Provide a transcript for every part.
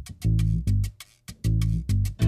Thank you.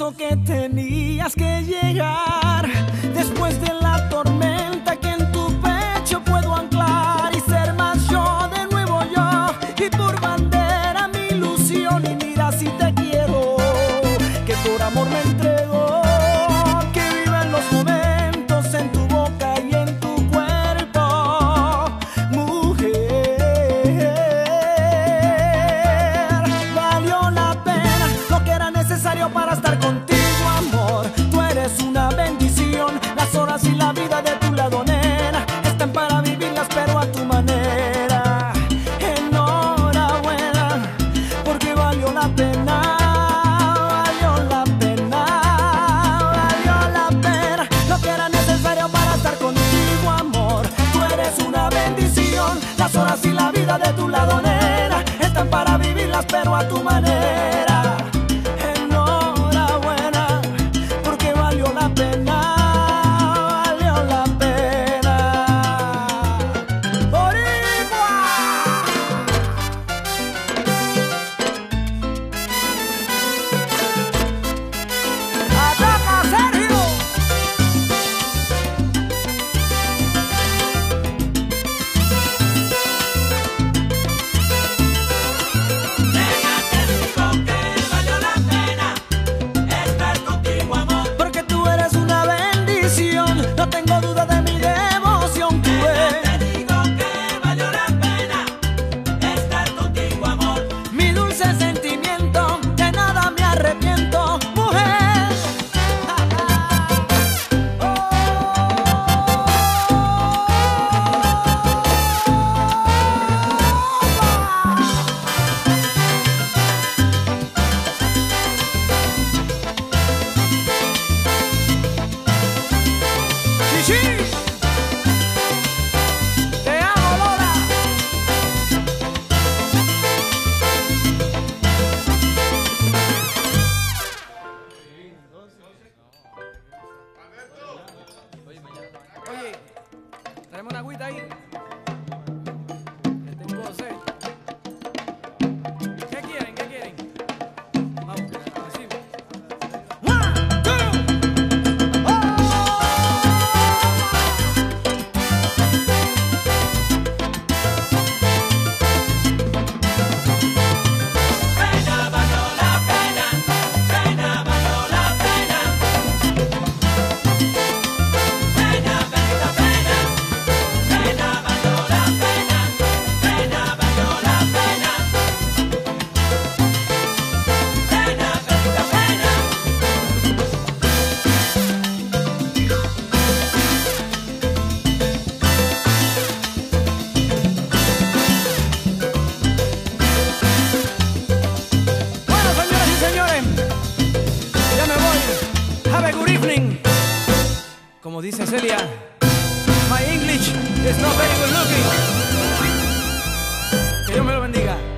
convenzo que tenías que llegar las horas y la vida de tu lado nena están para vivirlas pero a tu manera ahí. Celia, my English is not very good looking. Que Dios me lo bendiga.